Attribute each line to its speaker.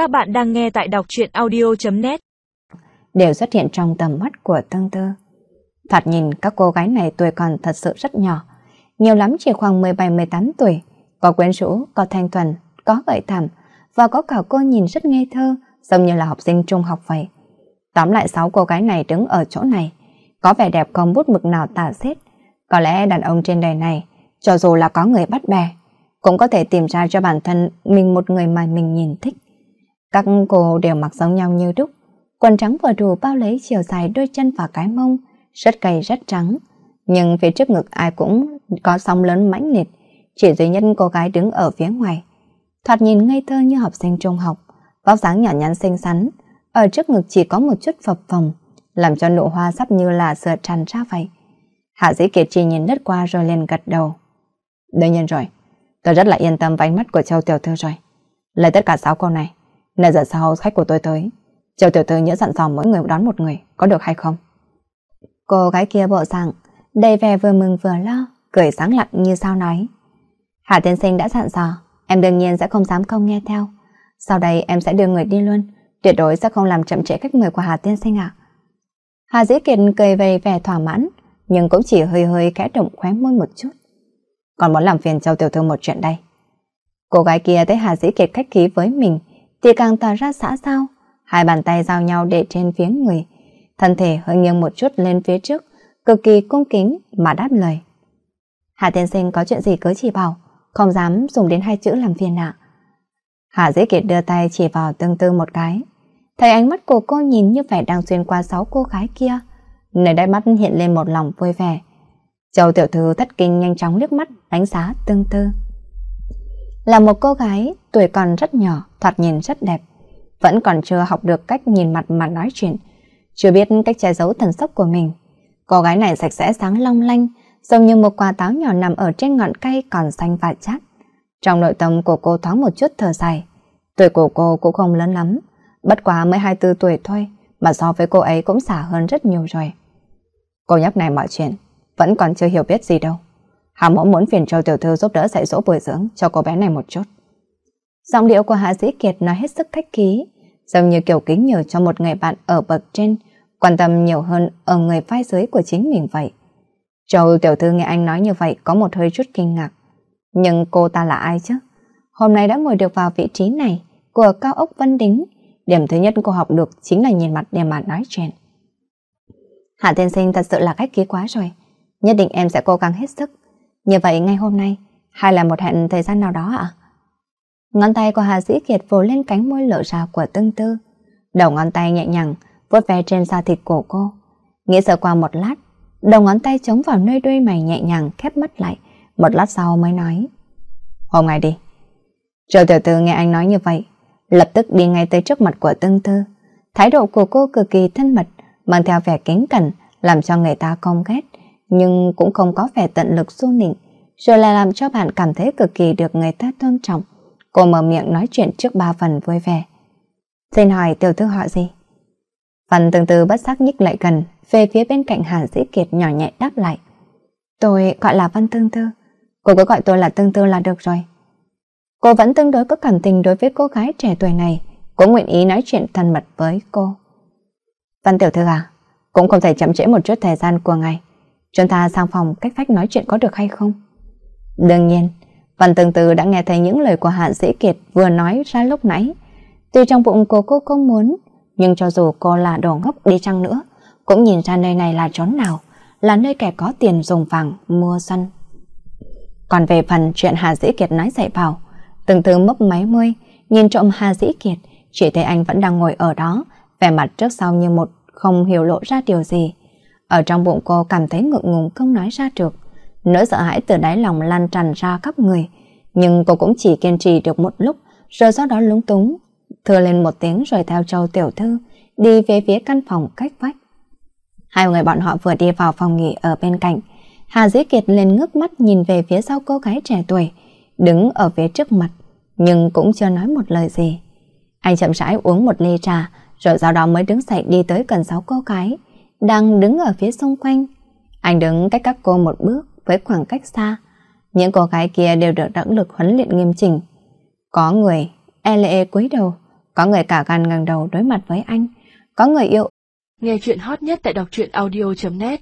Speaker 1: Các bạn đang nghe tại đọc truyện audio.net
Speaker 2: Đều xuất hiện trong tầm mắt của Tương Tư. Thoạt nhìn các cô gái này tuổi còn thật sự rất nhỏ. Nhiều lắm chỉ khoảng 17-18 tuổi. Có quyến rũ, có thanh thuần, có gợi thảm và có cả cô nhìn rất ngây thơ, giống như là học sinh trung học vậy. Tóm lại sáu cô gái này đứng ở chỗ này. Có vẻ đẹp không bút mực nào tả xiết. Có lẽ đàn ông trên đời này, cho dù là có người bắt bè, cũng có thể tìm ra cho bản thân mình một người mà mình nhìn thích. Các cô đều mặc giống nhau như đúc, quần trắng vừa đủ bao lấy chiều dài đôi chân và cái mông, rất cày rất trắng. Nhưng phía trước ngực ai cũng có sóng lớn mãnh liệt, chỉ duy nhất cô gái đứng ở phía ngoài. Thoạt nhìn ngây thơ như học sinh trung học, vóc dáng nhỏ nhắn xinh xắn, ở trước ngực chỉ có một chút phập phồng, làm cho nụ hoa sắp như là sữa tràn ra vậy. Hạ dĩ kiệt chỉ nhìn lướt qua rồi liền gật đầu. Đương nhiên rồi, tôi rất là yên tâm với ánh mắt của Châu Tiểu Thư rồi. Lấy tất cả sáu câu này, nãy giờ sau khách của tôi tới, Châu Tiểu Thư nhớ dặn dò mỗi người đón một người, có được hay không? Cô gái kia bộ dạng, đầy vẻ vừa mừng vừa lo, cười sáng lặng như sao nói. Hạ tiên sinh đã dặn dò, em đương nhiên sẽ không dám không nghe theo. Sau đây em sẽ đưa người đi luôn, tuyệt đối sẽ không làm chậm trễ khách mời của Hà tiên sinh ạ. Hà Dĩ Kiệt cười về vẻ thỏa mãn, nhưng cũng chỉ hơi hơi khẽ động khóe môi một chút. Còn muốn làm phiền Châu Tiểu Thư một chuyện đây. Cô gái kia thấy Hà Dĩ Kiệt khách khí với mình, thì càng tỏ ra xã sao, hai bàn tay giao nhau để trên phía người, thân thể hơi nghiêng một chút lên phía trước, cực kỳ cung kính mà đáp lời. Hà tiên sinh có chuyện gì cứ chỉ bảo, không dám dùng đến hai chữ làm phiền ạ. Hà dễ Kiệt đưa tay chỉ vào tương tư một cái. Thấy ánh mắt của cô nhìn như vẻ đang xuyên qua sáu cô gái kia. Nơi đáy mắt hiện lên một lòng vui vẻ. Châu tiểu thư thất kinh nhanh chóng liếc mắt đánh giá tương tư. Là một cô gái tuổi còn rất nhỏ, thoạt nhìn rất đẹp. Vẫn còn chưa học được cách nhìn mặt mà nói chuyện. Chưa biết cách che giấu thần sắc của mình. Cô gái này sạch sẽ sáng long lanh, giống như một quả táo nhỏ nằm ở trên ngọn cây còn xanh và chát. Trong nội tâm của cô thoáng một chút thở dài. Tuổi của cô cũng không lớn lắm, bất quá mới 24 tuổi thôi, mà so với cô ấy cũng xả hơn rất nhiều rồi. Cô nhóc này mọi chuyện, vẫn còn chưa hiểu biết gì đâu. Hà mẫu muốn phiền cho tiểu thư giúp đỡ dạy dỗ bồi dưỡng cho cô bé này một chút. Giọng điệu của Hạ Dĩ Kiệt nói hết sức khách khí, giống như kiểu kính nhờ cho một người bạn ở bậc trên, quan tâm nhiều hơn ở người vai dưới của chính mình vậy. Châu tiểu thư nghe anh nói như vậy có một hơi chút kinh ngạc. Nhưng cô ta là ai chứ? Hôm nay đã ngồi được vào vị trí này của cao ốc Vân Đính. Điểm thứ nhất cô học được chính là nhìn mặt để mà nói chuyện. Hạ tiên sinh thật sự là khách khí quá rồi. Nhất định em sẽ cố gắng hết sức. Như vậy ngay hôm nay, hay là một hẹn thời gian nào đó ạ? Ngón tay của Hà Dĩ Kiệt vồ lên cánh môi lộ ra của tương tư. Đầu ngón tay nhẹ nhàng, vuốt ve trên da thịt của cô. Nghĩ sợ qua một lát, đầu ngón tay chống vào nơi đuôi mày nhẹ nhàng khép mắt lại. Một lát sau mới nói. Hôm nay đi. Triệu tiểu tư nghe anh nói như vậy, lập tức đi ngay tới trước mặt của tương tư. Thái độ của cô cực kỳ thân mật, mang theo vẻ kính cẩn, làm cho người ta công ghét, nhưng cũng không có vẻ tận lực du nịnh, rồi lại làm cho bạn cảm thấy cực kỳ được người ta tôn trọng. Cô mở miệng nói chuyện trước ba phần vui vẻ. Xin hỏi tiểu thư họ gì? Phần tương tư bất giác nhích lại gần, về phía bên cạnh Hàn Dĩ Kiệt nhỏ nhẹ đáp lại. Tôi gọi là Văn Tương Tư. Cô cứ gọi tôi là Tương Tư là được rồi. Cô vẫn tương đối có cảm tình đối với cô gái trẻ tuổi này, cũng nguyện ý nói chuyện thân mật với cô. Văn tiểu thư à, cũng không thể chậm trễ một chút thời gian của ngày. Chúng ta sang phòng cách phách nói chuyện có được hay không? Đương nhiên, Văn Tương Tư đã nghe thấy những lời của Hạ Dĩ Kiệt vừa nói ra lúc nãy. Tuy trong bụng của cô không muốn, nhưng cho dù cô là đồ ngốc đi chăng nữa, cũng nhìn ra nơi này là chốn nào, là nơi kẻ có tiền dùng vàng mua săn. Còn về phần chuyện Hà Dĩ Kiệt nói dạy bảo, từng từ mấp máy môi, nhìn trộm Hà Dĩ Kiệt, chỉ thấy anh vẫn đang ngồi ở đó, vẻ mặt trước sau như một không hiểu lộ ra điều gì. Ở trong bụng cô cảm thấy ngượng ngùng không nói ra được. Nỗi sợ hãi từ đáy lòng lan tràn ra khắp người. Nhưng cô cũng chỉ kiên trì được một lúc, rồi sau đó lúng túng. Thưa lên một tiếng rồi theo châu tiểu thư, đi về phía căn phòng cách vách. Hai người bọn họ vừa đi vào phòng nghỉ ở bên cạnh. Hà Dĩ Kiệt lên ngước mắt nhìn về phía sau cô gái trẻ tuổi, đứng ở phía trước mặt, nhưng cũng chưa nói một lời gì. Anh chậm rãi uống một ly trà, rồi sau đó mới đứng dậy đi tới gần sáu cô gái, đang đứng ở phía xung quanh. Anh đứng cách các cô một bước với khoảng cách xa. Những cô gái kia đều được đẳng lực huấn luyện nghiêm chỉnh. Có người e lệ cúi đầu, có người cả gan ngẩng đầu đối mặt với anh, có người yêu.
Speaker 1: Nghe chuyện hot nhất tại đọc truyện audio.net